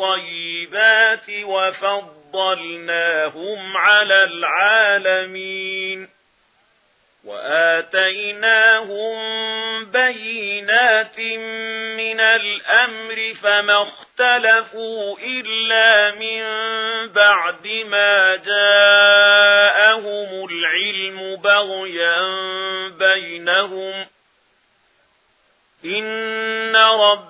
الطيبات وفضلناهم على العالمين وآتيناهم بينات من الأمر فما اختلفوا إلا من بعد ما جاءهم العلم بغيا بينهم إن رب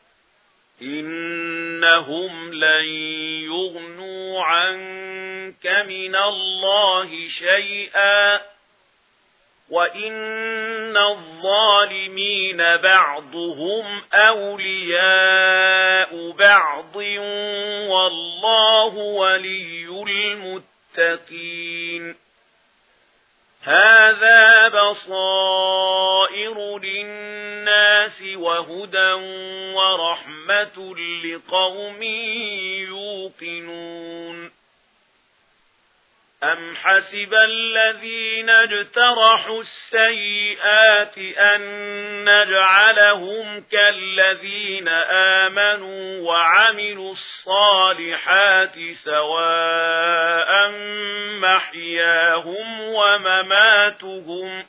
إنهم لن يغنوا عنك من الله شيئا وَإِنَّ الظَّالِمِينَ بَعْضُهُمْ أَوْلِيَاءُ بَعْضٍ وَاللَّهُ وَلِيُّ الْمُتَّقِينَ هَذَا بَصَائِرُ لِلنَّاسِ وهدى ورحمة لقوم يوقنون. أم حسب الذين اجترحوا السيئات أن نجعلهم كالذين آمنوا وعملوا الصالحات سواء محياهم ومماتهم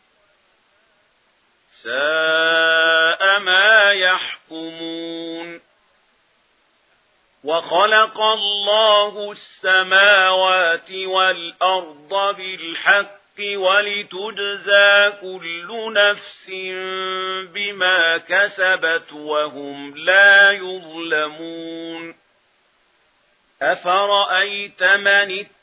وَخَلَقَ اللَّهُ السَّمَاوَاتِ وَالْأَرْضَ بِالْحَقِّ وَلِتُجْزَى كُلُّ نَفْسٍ بِمَا كَسَبَتْ وَهُمْ لَا يُظْلَمُونَ أَفَرَأَيْتَ مَنِ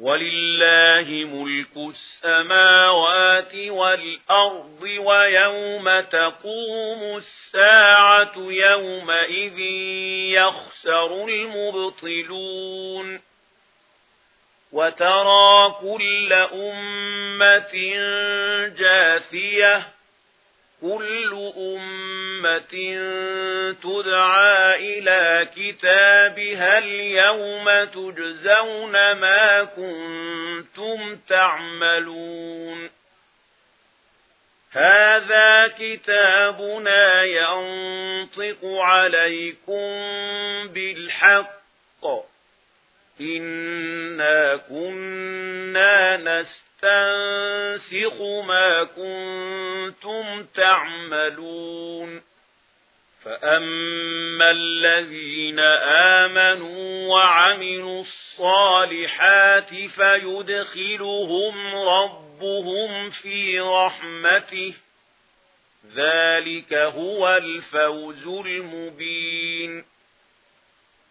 وَلِلَّهِ مُلْكُ السَّمَاوَاتِ وَالْأَرْضِ وَيَوْمَ تَقُومُ السَّاعَةُ يَوْمَئِذٍ يَخْسَرُ الْمُبْطِلُونَ وَتَرَى كُلَّ أُمَّةٍ جَاثِيَةً كل أمة تدعى إلى كتابها اليوم تجزون ما كنتم تعملون هذا كتابنا ينطق عليكم بالحق إنا كنا نستطيع تنسخ ما كنتم تعملون فأما الذين آمنوا وعملوا الصالحات فيدخلهم ربهم في رحمته ذلك هو الفوز المبين